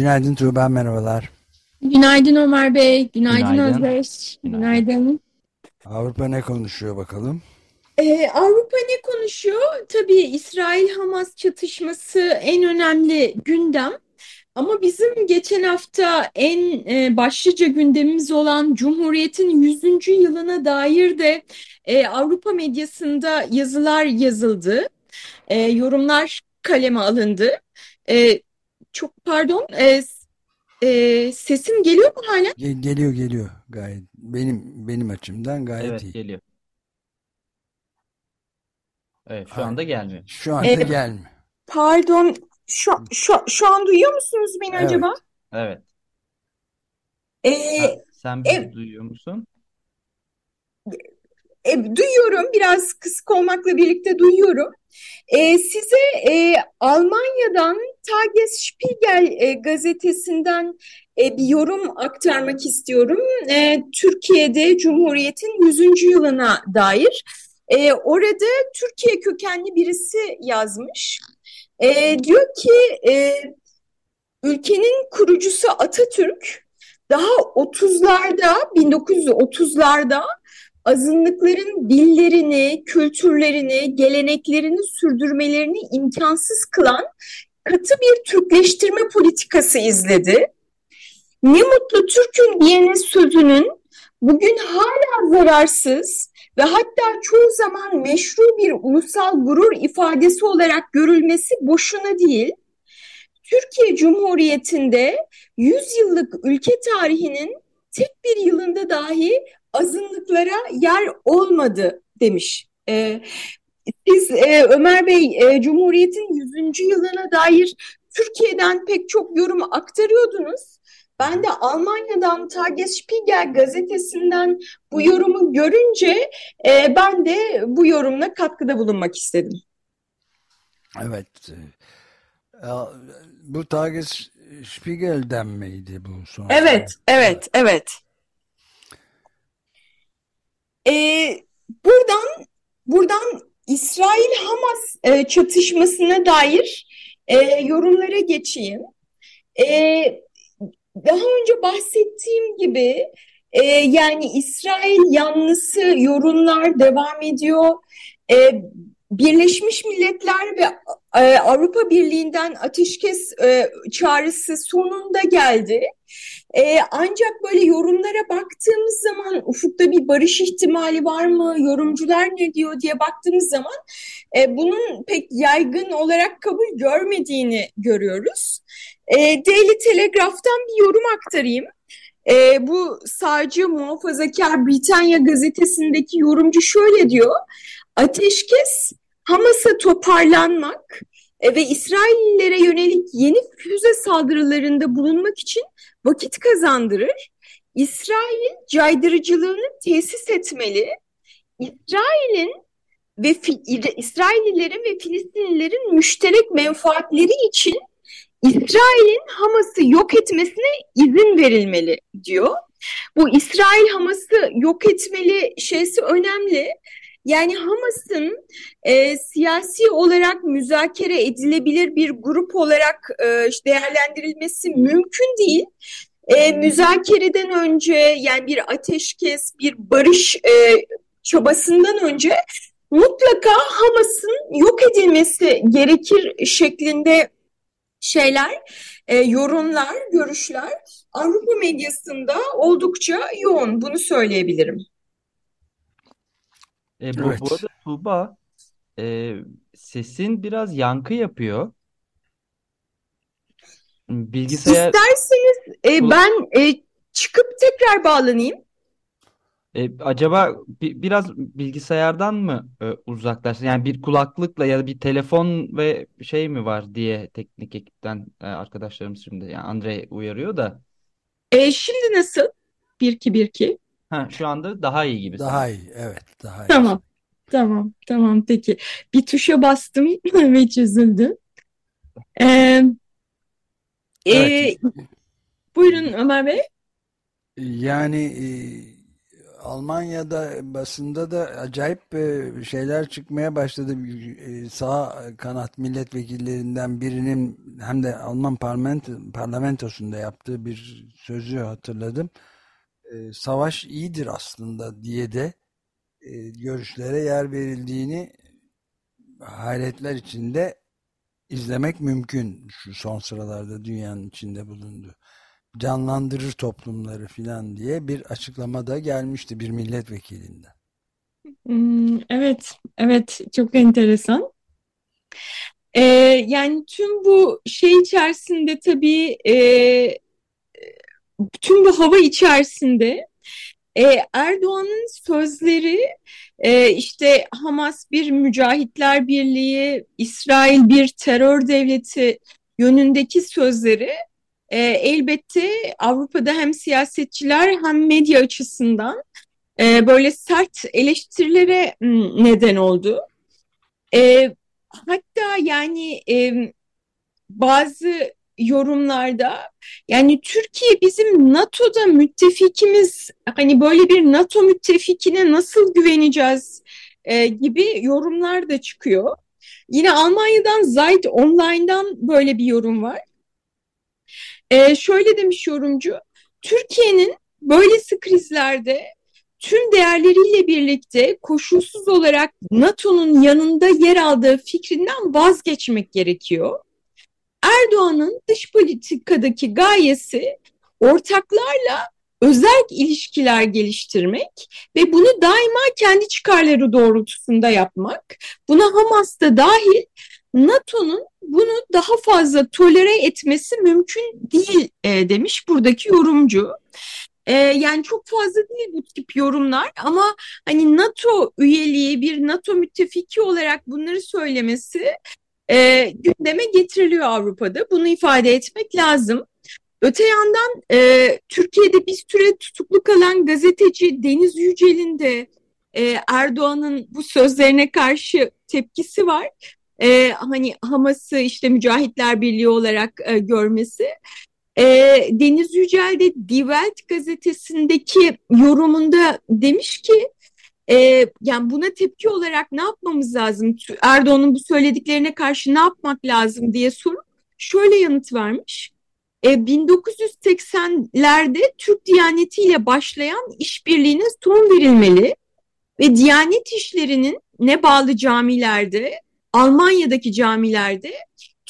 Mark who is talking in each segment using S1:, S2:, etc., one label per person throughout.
S1: Günaydın Tuğba, merhabalar.
S2: Günaydın Ömer Bey, günaydın,
S3: Günaydın.
S2: Özdeş,
S3: Günaydın.
S2: günaydın.
S1: Avrupa ne konuşuyor bakalım?
S2: Ee, Avrupa ne konuşuyor? Tabii İsrail-Hamas çatışması en önemli gündem. Ama bizim geçen hafta en e, başlıca gündemimiz olan Cumhuriyet'in 100. yılına dair de e, Avrupa medyasında yazılar yazıldı. E, yorumlar kaleme alındı. E, çok pardon, e, e, sesim geliyor mu hala?
S1: Ge- geliyor geliyor gayet. Benim benim açımdan gayet
S3: Evet
S1: iyi.
S3: geliyor. Evet şu anda gelmiyor.
S1: Şu anda
S2: Ee,
S1: gelmiyor.
S2: Pardon, şu, şu, şu an duyuyor musunuz beni
S1: Evet.
S2: acaba?
S3: Evet.
S2: Ee,
S3: Sen, sen bizi
S2: ev-
S3: duyuyor musun?
S2: E, duyuyorum, biraz kısık olmakla birlikte duyuyorum. Ee, size e, Almanya'dan Tagesspiegel e, gazetesinden e, bir yorum aktarmak istiyorum. E, Türkiye'de Cumhuriyet'in 100. yılına dair. E, orada Türkiye kökenli birisi yazmış. E, diyor ki e, ülkenin kurucusu Atatürk daha 30'larda 1930'larda azınlıkların dillerini, kültürlerini, geleneklerini sürdürmelerini imkansız kılan katı bir Türkleştirme politikası izledi. Ne mutlu Türk'üm diyene sözünün bugün hala zararsız ve hatta çoğu zaman meşru bir ulusal gurur ifadesi olarak görülmesi boşuna değil. Türkiye Cumhuriyeti'nde 100 yıllık ülke tarihinin tek bir yılında dahi azınlıklara yer olmadı demiş. Ee, siz e, Ömer Bey e, Cumhuriyet'in 100. yılına dair Türkiye'den pek çok yorum aktarıyordunuz. Ben de Almanya'dan Tagesspiegel gazetesinden bu yorumu görünce e, ben de bu yorumla katkıda bulunmak istedim.
S1: Evet. Ee, Bu Tagesspiegel'den miydi bu son?
S2: Evet, evet, evet. Ee, buradan buradan İsrail-Hamas e, çatışmasına dair e, yorumlara geçeyim. E, daha önce bahsettiğim gibi e, yani İsrail yanlısı yorumlar devam ediyor. E, Birleşmiş Milletler ve e, Avrupa Birliği'nden ateşkes e, çağrısı sonunda geldi. E, ancak böyle yorumlara baktığımız zaman ufukta bir barış ihtimali var mı? Yorumcular ne diyor diye baktığımız zaman e, bunun pek yaygın olarak kabul görmediğini görüyoruz. E, Daily Telegraph'tan bir yorum aktarayım. E, bu sağcı muhafazakar Britanya gazetesindeki yorumcu şöyle diyor. Ateşkes Hamas'a toparlanmak e, ve İsraillilere yönelik yeni füze saldırılarında bulunmak için vakit kazandırır. İsrail caydırıcılığını tesis etmeli. İsrail'in ve İsraillilerin ve Filistinlilerin müşterek menfaatleri için İsrail'in Hamas'ı yok etmesine izin verilmeli diyor. Bu İsrail Hamas'ı yok etmeli şeysi önemli. Yani Hamas'ın e, siyasi olarak müzakere edilebilir bir grup olarak e, değerlendirilmesi mümkün değil. E, müzakereden önce yani bir ateşkes, bir barış e, çabasından önce mutlaka Hamas'ın yok edilmesi gerekir şeklinde şeyler, e, yorumlar, görüşler Avrupa medyasında oldukça yoğun. Bunu söyleyebilirim.
S3: E, bu,
S1: Evet.
S3: bu arada Tuğba e, sesin biraz yankı yapıyor. Bilgisayar
S2: İsterseniz e,
S3: Bu-
S2: ben e, çıkıp tekrar bağlanayım.
S3: E, acaba bi- biraz bilgisayardan mı e, uzaklaştın? Yani bir kulaklıkla ya da bir telefon ve şey mi var diye teknik ekipten e, arkadaşlarımız şimdi yani Andre uyarıyor da.
S2: E, şimdi nasıl? Bir iki bir iki.
S3: Ha, şu anda daha iyi gibi
S1: Daha iyi, evet, daha iyi.
S2: Tamam. Tamam. Tamam. Peki. Bir tuşa bastım ve çözüldü. E, e,
S1: Evet,
S2: buyurun Ömer Bey.
S1: yani e, Almanya'da basında da acayip e, şeyler çıkmaya başladı. E, sağ kanat milletvekillerinden birinin hem de Alman parlamento, parlamentosunda yaptığı bir sözü hatırladım. E, savaş iyidir aslında diye de e, görüşlere yer verildiğini hayretler içinde izlemek mümkün şu son sıralarda dünyanın içinde bulunduğu. Canlandırır toplumları filan diye bir açıklama da gelmişti bir milletvekilinden.
S2: Hmm, evet. Evet. Çok enteresan. E, yani tüm bu şey içerisinde tabii e, tüm bu hava içerisinde e, Erdoğan'ın sözleri e, işte Hamas bir mücahitler birliği, İsrail bir terör devleti yönündeki sözleri e, elbette Avrupa'da hem siyasetçiler hem medya açısından e, böyle sert eleştirilere neden oldu. E, hatta yani e, bazı yorumlarda yani Türkiye bizim NATO'da müttefikimiz hani böyle bir NATO müttefikine nasıl güveneceğiz e, gibi yorumlar da çıkıyor. Yine Almanya'dan Zeit Online'dan böyle bir yorum var. E, şöyle demiş yorumcu, Türkiye'nin böylesi krizlerde tüm değerleriyle birlikte koşulsuz olarak NATO'nun yanında yer aldığı fikrinden vazgeçmek gerekiyor. Erdoğan'ın dış politikadaki gayesi ortaklarla özel ilişkiler geliştirmek ve bunu daima kendi çıkarları doğrultusunda yapmak. Buna Hamas da dahil NATO'nun bunu daha fazla tolere etmesi mümkün değil e, demiş buradaki yorumcu. E, yani çok fazla değil bu tip yorumlar ama hani NATO üyeliği bir NATO müttefiki olarak bunları söylemesi e, gündeme getiriliyor Avrupa'da. Bunu ifade etmek lazım. Öte yandan e, Türkiye'de bir süre tutuklu kalan gazeteci Deniz Yücel'in de e, Erdoğan'ın bu sözlerine karşı tepkisi var. E, hani Hamas'ı işte Mücahitler Birliği olarak e, görmesi. E, Deniz Yücel de Die Welt gazetesindeki yorumunda demiş ki e, yani buna tepki olarak ne yapmamız lazım? Erdoğan'ın bu söylediklerine karşı ne yapmak lazım diye sorup şöyle yanıt vermiş. E, 1980'lerde Türk Diyaneti ile başlayan işbirliğine son verilmeli ve Diyanet işlerinin ne bağlı camilerde, Almanya'daki camilerde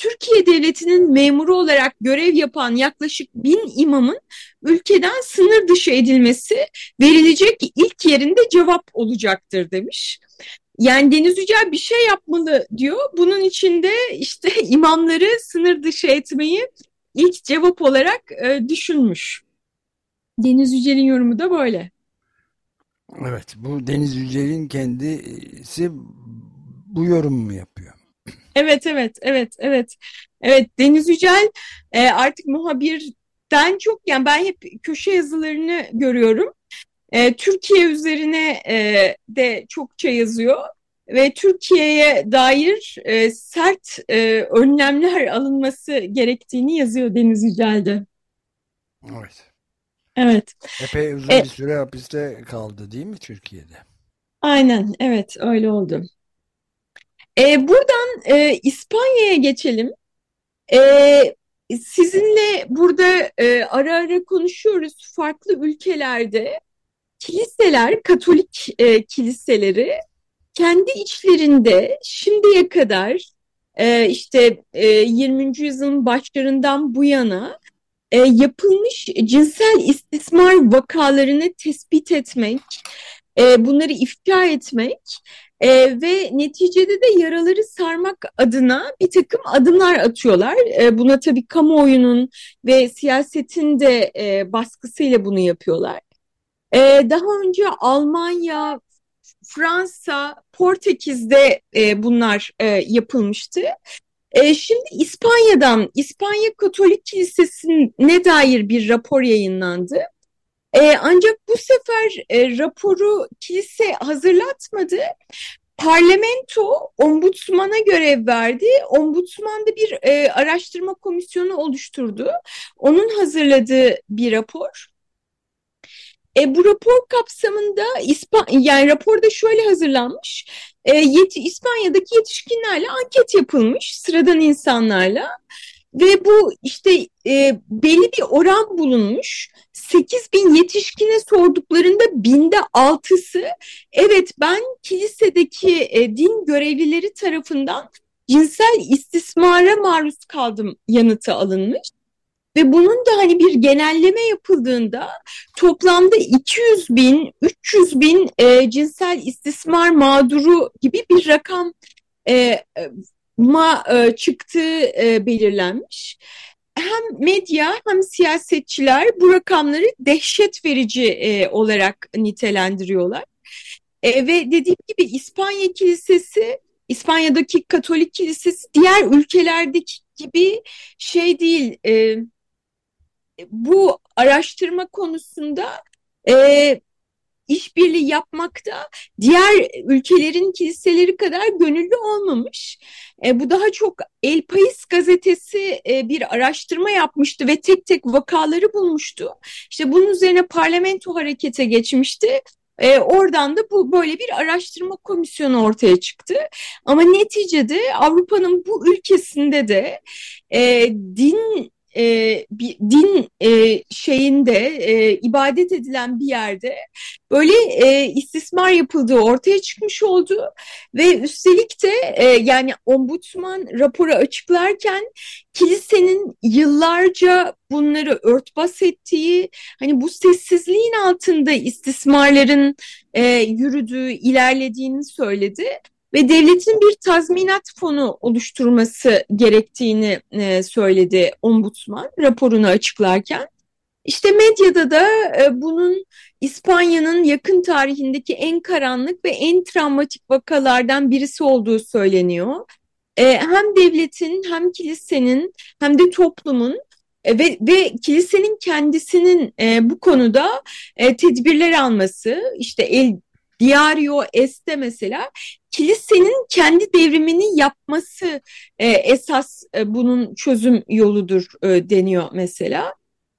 S2: Türkiye Devleti'nin memuru olarak görev yapan yaklaşık bin imamın ülkeden sınır dışı edilmesi verilecek ilk yerinde cevap olacaktır demiş. Yani Deniz Yücel bir şey yapmalı diyor. Bunun içinde işte imamları sınır dışı etmeyi ilk cevap olarak e, düşünmüş. Deniz Yücel'in yorumu da böyle.
S1: Evet, bu Deniz Yücel'in kendisi bu yorumu mu yapıyor?
S2: Evet, evet, evet, evet. Evet, Deniz Yücel e, artık muhabirden çok, yani ben hep köşe yazılarını görüyorum. E, Türkiye üzerine e, de çokça yazıyor ve Türkiye'ye dair e, sert e, önlemler alınması gerektiğini yazıyor Deniz Yücel'de.
S1: Evet.
S2: Evet.
S1: Epey uzun
S2: E,
S1: bir süre hapiste kaldı değil mi Türkiye'de?
S2: aynen, evet, öyle oldu. E, buradan e, İspanya'ya geçelim. E, sizinle burada e, ara ara konuşuyoruz farklı ülkelerde kiliseler, Katolik e, kiliseleri kendi içlerinde şimdiye kadar e, işte e, 20. yüzyılın başlarından bu yana e, yapılmış cinsel istismar vakalarını tespit etmek, e, bunları ifşa etmek e, ve neticede de yaraları sarmak adına bir takım adımlar atıyorlar. E, buna tabii kamuoyunun ve siyasetin de e, baskısıyla bunu yapıyorlar. E, daha önce Almanya, Fransa, Portekiz'de e, bunlar e, yapılmıştı. E, şimdi İspanya'dan, İspanya Katolik Kilisesi'ne dair bir rapor yayınlandı. E, ancak bu sefer e, raporu kilise hazırlatmadı. Parlamento ombudsmana görev verdi. Ombudsman da bir e, araştırma komisyonu oluşturdu. Onun hazırladığı bir rapor. E, bu rapor kapsamında İspan yani raporda şöyle hazırlanmış. E, yeti, İspanya'daki yetişkinlerle anket yapılmış sıradan insanlarla ve bu işte e, belli bir oran bulunmuş. 8 bin yetişkine sorduklarında binde altısı evet ben kilisedeki e, din görevlileri tarafından cinsel istismara maruz kaldım yanıtı alınmış. Ve bunun da hani bir genelleme yapıldığında toplamda 200 bin, 300 bin e, cinsel istismar mağduru gibi bir rakam e, ma e, çıktığı e, belirlenmiş. Hem medya hem siyasetçiler bu rakamları dehşet verici e, olarak nitelendiriyorlar. E, ve dediğim gibi İspanya Kilisesi, İspanya'daki Katolik Kilisesi diğer ülkelerdeki gibi şey değil. Bu araştırma konusunda işbirliği yapmakta diğer ülkelerin kiliseleri kadar gönüllü olmamış. E, bu daha çok El País gazetesi e, bir araştırma yapmıştı ve tek tek vakaları bulmuştu. İşte bunun üzerine parlamento harekete geçmişti. E, oradan da bu böyle bir araştırma komisyonu ortaya çıktı. Ama neticede Avrupa'nın bu ülkesinde de e, din e, bir din e, şeyinde e, ibadet edilen bir yerde böyle e, istismar yapıldığı ortaya çıkmış oldu. Ve üstelik de e, yani ombudsman raporu açıklarken kilisenin yıllarca bunları örtbas ettiği hani bu sessizliğin altında istismarların e, yürüdüğü ilerlediğini söyledi ve devletin bir tazminat fonu oluşturması gerektiğini e, söyledi ombudsman raporunu açıklarken. İşte medyada da e, bunun İspanya'nın yakın tarihindeki en karanlık ve en travmatik vakalardan birisi olduğu söyleniyor. E, hem devletin hem kilisenin hem de toplumun e, ve, ve kilisenin kendisinin e, bu konuda e, tedbirler alması, işte el Diario Este mesela kilisenin kendi devrimini yapması e, esas e, bunun çözüm yoludur e, deniyor mesela.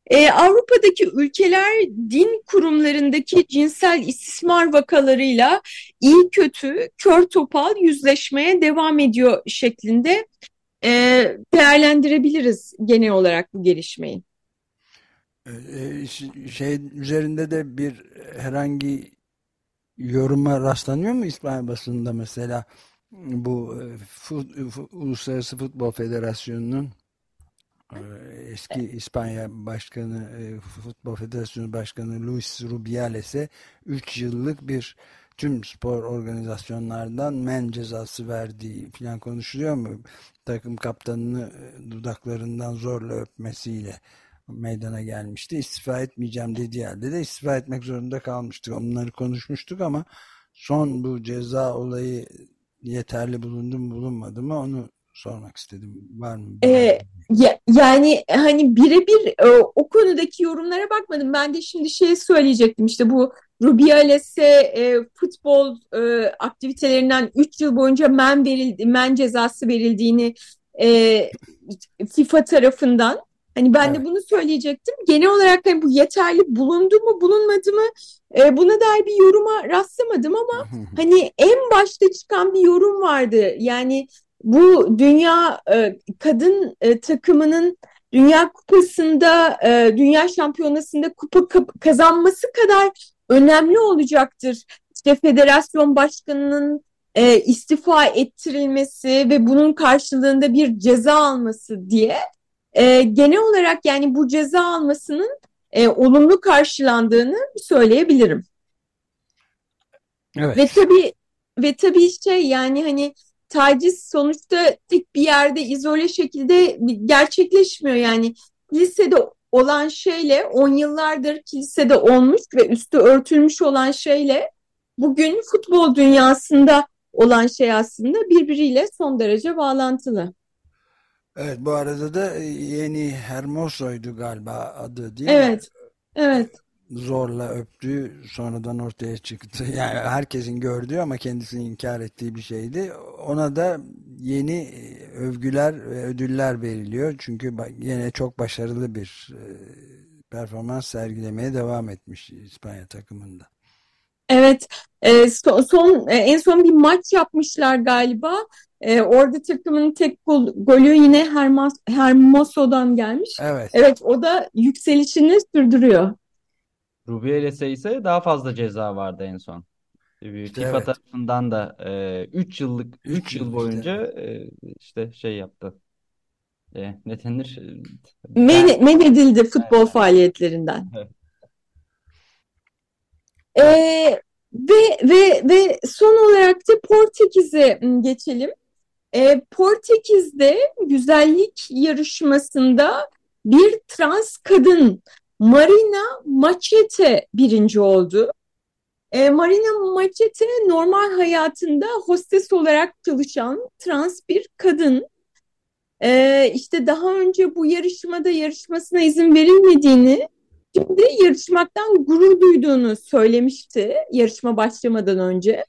S2: E, Avrupa'daki ülkeler din kurumlarındaki cinsel istismar vakalarıyla iyi kötü kör topal yüzleşmeye devam ediyor şeklinde e, değerlendirebiliriz genel olarak bu gelişmeyi.
S1: E, şey üzerinde de bir herhangi yoruma rastlanıyor mu İspanya basında mesela bu e, fut, Uluslararası Futbol Federasyonu'nun e, eski İspanya Başkanı e, Futbol Federasyonu Başkanı Luis Rubiales'e 3 yıllık bir tüm spor organizasyonlardan men cezası verdiği falan konuşuluyor mu? Takım kaptanını dudaklarından zorla öpmesiyle meydana gelmişti. İstifa etmeyeceğim dediği halde de istifa etmek zorunda kalmıştık. Onları konuşmuştuk ama son bu ceza olayı yeterli bulundu mu bulunmadı mı onu sormak istedim. Var mı?
S2: Ee, ya, yani hani birebir e, o konudaki yorumlara bakmadım. Ben de şimdi şey söyleyecektim işte bu Rubiales'e e, futbol e, aktivitelerinden 3 yıl boyunca men verildi, men cezası verildiğini e, FIFA tarafından Hani ben evet. de bunu söyleyecektim. Genel olarak hani bu yeterli bulundu mu bulunmadı mı e, buna dair bir yoruma rastlamadım ama hani en başta çıkan bir yorum vardı. Yani bu dünya e, kadın e, takımının Dünya Kupası'nda, e, Dünya Şampiyonası'nda kupa kazanması kadar önemli olacaktır. İşte federasyon başkanının e, istifa ettirilmesi ve bunun karşılığında bir ceza alması diye e, genel olarak yani bu ceza almasının e, olumlu karşılandığını söyleyebilirim. Evet. Ve tabii ve tabii şey yani hani taciz sonuçta tek bir yerde izole şekilde gerçekleşmiyor yani lisede olan şeyle 10 yıllardır kilisede olmuş ve üstü örtülmüş olan şeyle bugün futbol dünyasında olan şey aslında birbiriyle son derece bağlantılı.
S1: Evet bu arada da yeni Hermoso'ydu galiba adı değil
S2: Evet,
S1: mi?
S2: evet.
S1: Zorla öptüğü sonradan ortaya çıktı. Yani herkesin gördüğü ama kendisini inkar ettiği bir şeydi. Ona da yeni övgüler ve ödüller veriliyor. Çünkü yine çok başarılı bir e, performans sergilemeye devam etmiş İspanya takımında.
S2: Evet, e, son, son e, en son bir maç yapmışlar galiba. E, orada takımın tek gol, golü yine Hermos, Hermoso'dan gelmiş.
S1: Evet.
S2: Evet, o da yükselişini sürdürüyor.
S3: Rubieles'e ise daha fazla ceza vardı en son. FIFA
S1: Evet.
S3: tarafından da 3 yıllık
S1: Üç
S3: 3 yıl
S1: yıl
S3: boyunca e, işte şey yaptı. E, ne denir?
S2: Men, men edildi futbol faaliyetlerinden.
S3: Evet.
S2: E, ve ve ve son olarak da Portekiz'e m, geçelim. E, Portekiz'de güzellik yarışmasında bir trans kadın Marina Machete birinci oldu. E, Marina Machete normal hayatında hostes olarak çalışan trans bir kadın. E, işte daha önce bu yarışmada yarışmasına izin verilmediğini, şimdi yarışmaktan gurur duyduğunu söylemişti yarışma başlamadan önce.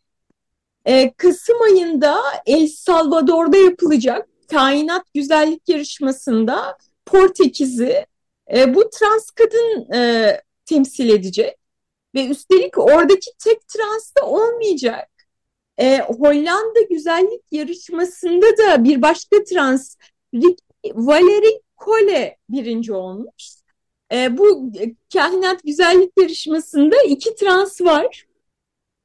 S2: E, Kasım ayında El Salvador'da yapılacak kainat güzellik yarışmasında Portekiz'i e, bu trans kadın e, temsil edecek ve üstelik oradaki tek trans da olmayacak. E, Hollanda güzellik yarışmasında da bir başka trans Ricky Valerie Cole birinci olmuş. E, bu kainat güzellik yarışmasında iki trans var.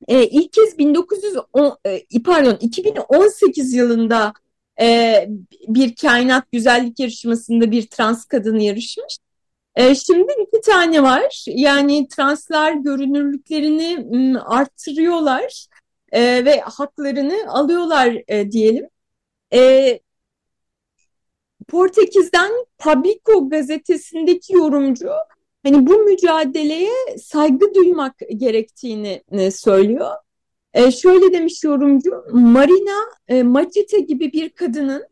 S2: E, ilk kez 1910 e, pardon 2018 yılında e, bir kainat güzellik yarışmasında bir trans kadın yarışmış. E, şimdi iki tane var. Yani translar görünürlüklerini m, arttırıyorlar e, ve haklarını alıyorlar e, diyelim. E, Portekiz'den Publico gazetesindeki yorumcu hani bu mücadeleye saygı duymak gerektiğini e, söylüyor. E, şöyle demiş yorumcu, Marina e, Machete gibi bir kadının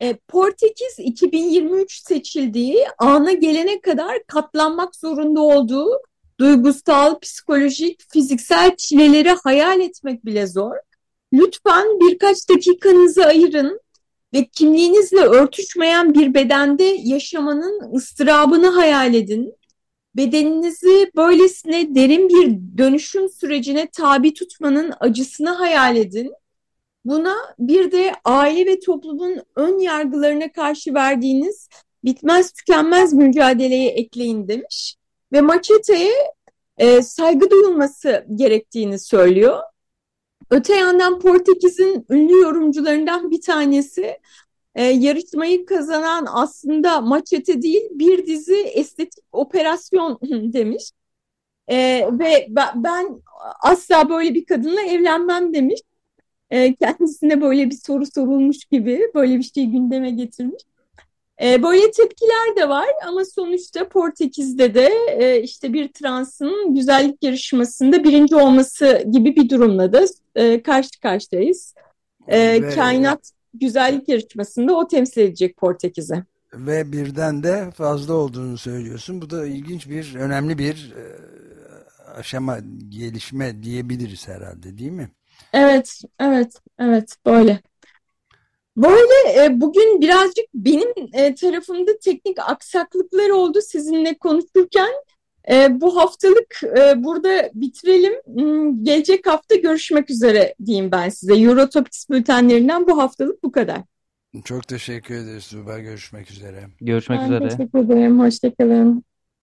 S2: e, Portekiz 2023 seçildiği ana gelene kadar katlanmak zorunda olduğu duygusal, psikolojik, fiziksel çileleri hayal etmek bile zor. Lütfen birkaç dakikanızı ayırın ve kimliğinizle örtüşmeyen bir bedende yaşamanın ıstırabını hayal edin. Bedeninizi böylesine derin bir dönüşüm sürecine tabi tutmanın acısını hayal edin. Buna bir de aile ve toplumun ön yargılarına karşı verdiğiniz bitmez tükenmez mücadeleye ekleyin demiş. Ve Maçete'ye e, saygı duyulması gerektiğini söylüyor. Öte yandan Portekiz'in ünlü yorumcularından bir tanesi e, yarışmayı kazanan aslında maçete değil bir dizi estetik operasyon demiş. E, ve ben asla böyle bir kadınla evlenmem demiş. E, kendisine böyle bir soru sorulmuş gibi böyle bir şey gündeme getirmiş. E, böyle tepkiler de var ama sonuçta Portekiz'de de e, işte bir transın güzellik yarışmasında birinci olması gibi bir durumla da e, karşı karşıyayız. E, Ve, kainat güzellik yarışmasında o temsil edecek Portekiz'e.
S1: Ve birden de fazla olduğunu söylüyorsun. Bu da ilginç bir, önemli bir aşama, gelişme diyebiliriz herhalde değil mi?
S2: Evet, evet, evet böyle. Böyle e, bugün birazcık benim e, tarafımda teknik aksaklıklar oldu sizinle konuşurken. E, bu haftalık e, burada bitirelim. Hmm, gelecek hafta görüşmek üzere diyeyim ben size. Eurotopics bültenlerinden bu haftalık bu kadar.
S1: Çok teşekkür ederiz Tuğba. Görüşmek üzere.
S3: Görüşmek
S2: ben
S3: üzere.
S2: Teşekkür ederim. Hoşçakalın.